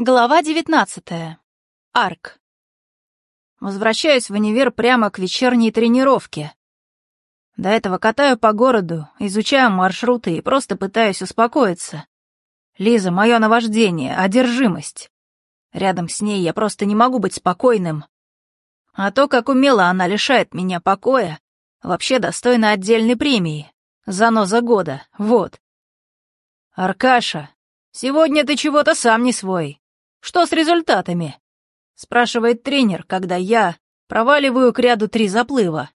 Глава девятнадцатая. Арк. Возвращаюсь в универ прямо к вечерней тренировке. До этого катаю по городу, изучаю маршруты и просто пытаюсь успокоиться. Лиза — мое наваждение, одержимость. Рядом с ней я просто не могу быть спокойным. А то, как умело она лишает меня покоя, вообще достойно отдельной премии. Заноза года, вот. Аркаша, сегодня ты чего-то сам не свой. Что с результатами?» — спрашивает тренер, когда я проваливаю к ряду три заплыва.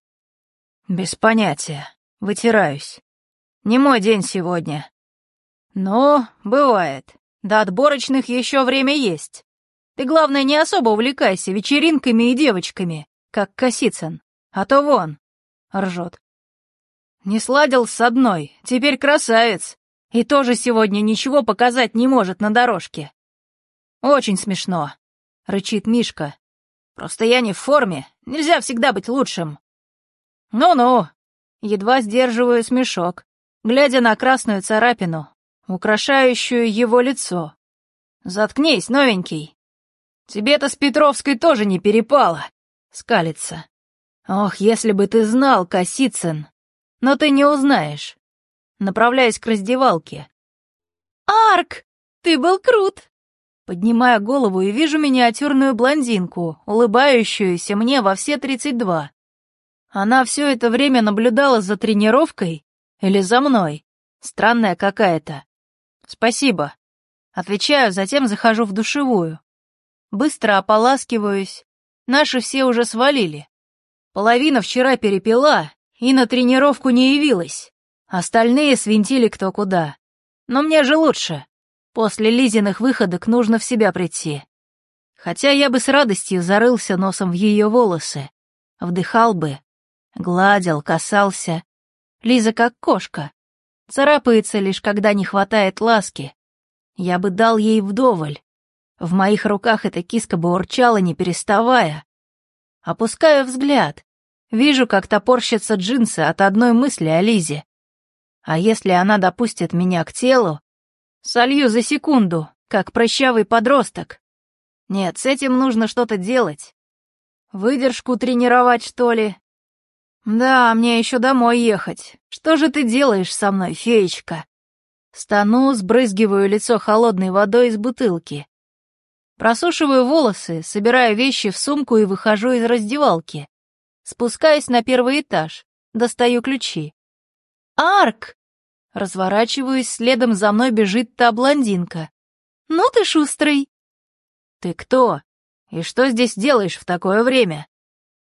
«Без понятия. Вытираюсь. Не мой день сегодня. Но бывает. До отборочных еще время есть. Ты, главное, не особо увлекайся вечеринками и девочками, как Косицын. А то вон, — ржет. Не сладил с одной, теперь красавец. И тоже сегодня ничего показать не может на дорожке. «Очень смешно», — рычит Мишка. «Просто я не в форме, нельзя всегда быть лучшим». «Ну-ну», — едва сдерживаю смешок, глядя на красную царапину, украшающую его лицо. «Заткнись, новенький. Тебе-то с Петровской тоже не перепало», — скалится. «Ох, если бы ты знал, Косицын, но ты не узнаешь». Направляюсь к раздевалке. «Арк, ты был крут!» Поднимая голову и вижу миниатюрную блондинку, улыбающуюся мне во все тридцать два. Она все это время наблюдала за тренировкой или за мной? Странная какая-то. Спасибо. Отвечаю, затем захожу в душевую. Быстро ополаскиваюсь. Наши все уже свалили. Половина вчера перепила и на тренировку не явилась. Остальные свинтили кто куда. Но мне же лучше. После Лизиных выходок нужно в себя прийти. Хотя я бы с радостью зарылся носом в ее волосы, вдыхал бы, гладил, касался. Лиза как кошка, царапается лишь, когда не хватает ласки. Я бы дал ей вдоволь. В моих руках эта киска бы урчала, не переставая. Опускаю взгляд. Вижу, как топорщатся джинсы от одной мысли о Лизе. А если она допустит меня к телу, Солью за секунду, как прыщавый подросток. Нет, с этим нужно что-то делать. Выдержку тренировать, что ли? Да, мне еще домой ехать. Что же ты делаешь со мной, феечка? Стану, сбрызгиваю лицо холодной водой из бутылки. Просушиваю волосы, собираю вещи в сумку и выхожу из раздевалки. Спускаюсь на первый этаж, достаю ключи. «Арк!» Разворачиваюсь, следом за мной бежит та блондинка. «Ну ты шустрый!» «Ты кто? И что здесь делаешь в такое время?»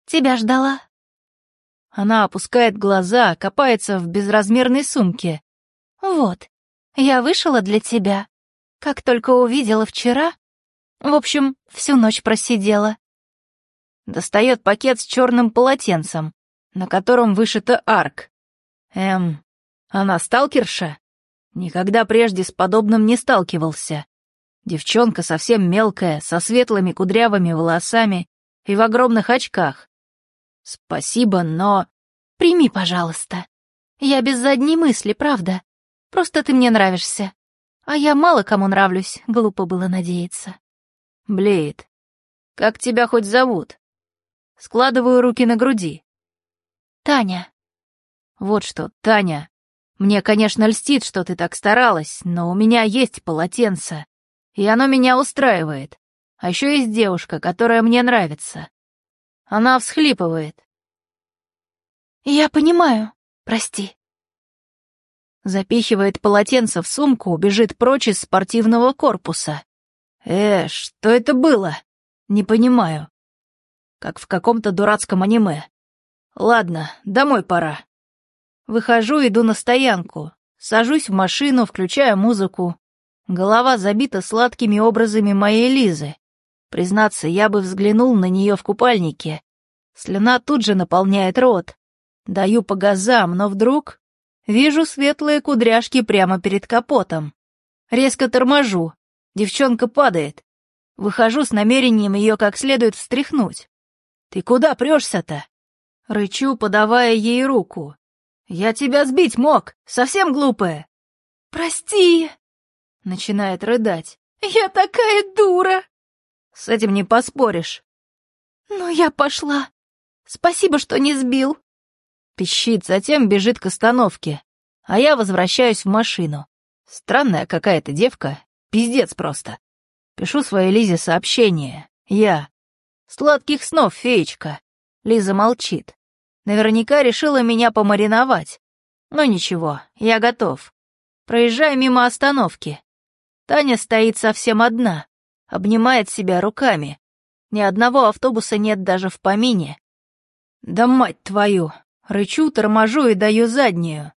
«Тебя ждала». Она опускает глаза, копается в безразмерной сумке. «Вот, я вышла для тебя. Как только увидела вчера. В общем, всю ночь просидела». Достает пакет с черным полотенцем, на котором вышита арк. Эм, она сталкерша? Никогда прежде с подобным не сталкивался. Девчонка совсем мелкая, со светлыми кудрявыми волосами и в огромных очках. Спасибо, но... Прими, пожалуйста. Я без задней мысли, правда. Просто ты мне нравишься. А я мало кому нравлюсь, глупо было надеяться. Блеет. Как тебя хоть зовут? Складываю руки на груди. Таня. Вот что, Таня, мне, конечно, льстит, что ты так старалась, но у меня есть полотенце, и оно меня устраивает. А еще есть девушка, которая мне нравится. Она всхлипывает. Я понимаю, прости. Запихивает полотенце в сумку, бежит прочь из спортивного корпуса. Э, что это было? Не понимаю. Как в каком-то дурацком аниме. Ладно, домой пора. Выхожу, иду на стоянку. Сажусь в машину, включаю музыку. Голова забита сладкими образами моей Лизы. Признаться, я бы взглянул на нее в купальнике. Слюна тут же наполняет рот. Даю по газам, но вдруг вижу светлые кудряшки прямо перед капотом. Резко торможу. Девчонка падает. Выхожу с намерением ее как следует встряхнуть. «Ты куда прешься-то?» Рычу, подавая ей руку. «Я тебя сбить мог! Совсем глупая!» «Прости!» Начинает рыдать. Я такая дура!» «С этим не поспоришь». «Ну, я пошла. Спасибо, что не сбил». Пищит, затем бежит к остановке, а я возвращаюсь в машину. Странная какая-то девка, пиздец просто. Пишу своей Лизе сообщение. Я. «Сладких снов, феечка». Лиза молчит. Наверняка решила меня помариновать. Но ничего, я готов. Проезжаю мимо остановки. Таня стоит совсем одна, обнимает себя руками. Ни одного автобуса нет даже в помине. Да мать твою! Рычу, торможу и даю заднюю.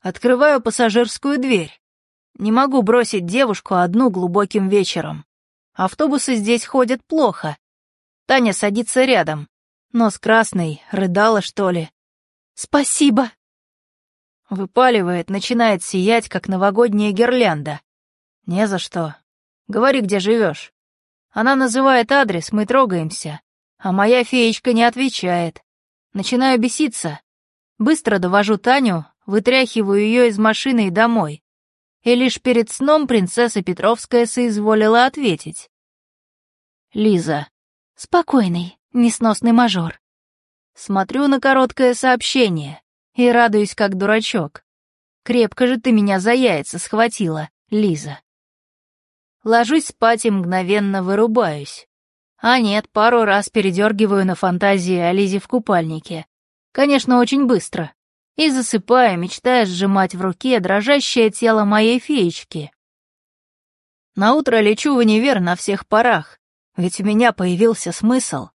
Открываю пассажирскую дверь. Не могу бросить девушку одну глубоким вечером. Автобусы здесь ходят плохо. Таня садится рядом. Нос красный, рыдала, что ли. «Спасибо!» Выпаливает, начинает сиять, как новогодняя гирлянда. «Не за что. Говори, где живешь. Она называет адрес, мы трогаемся. А моя феечка не отвечает. Начинаю беситься. Быстро довожу Таню, вытряхиваю ее из машины и домой. И лишь перед сном принцесса Петровская соизволила ответить. Лиза. Спокойный несносный мажор. Смотрю на короткое сообщение и радуюсь, как дурачок. Крепко же ты меня за яйца схватила, Лиза. Ложусь спать и мгновенно вырубаюсь. А нет, пару раз передергиваю на фантазии о Лизе в купальнике. Конечно, очень быстро. И засыпаю, мечтая сжимать в руке дрожащее тело моей феечки. Наутро лечу в универ на всех парах, ведь у меня появился смысл.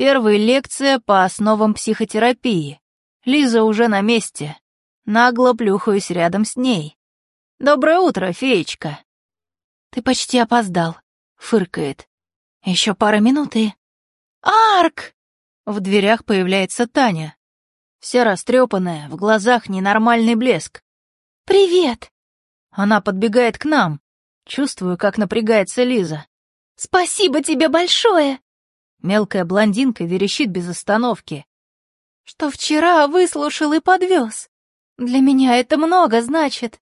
Первая лекция по основам психотерапии. Лиза уже на месте. Нагло плюхаюсь рядом с ней. «Доброе утро, феечка!» «Ты почти опоздал», — фыркает. «Еще пара минут и...» «Арк!» В дверях появляется Таня. Вся растрепанная, в глазах ненормальный блеск. «Привет!» Она подбегает к нам. Чувствую, как напрягается Лиза. «Спасибо тебе большое!» Мелкая блондинка верещит без остановки. «Что вчера выслушал и подвез. Для меня это много значит».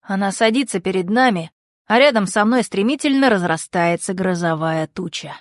Она садится перед нами, а рядом со мной стремительно разрастается грозовая туча.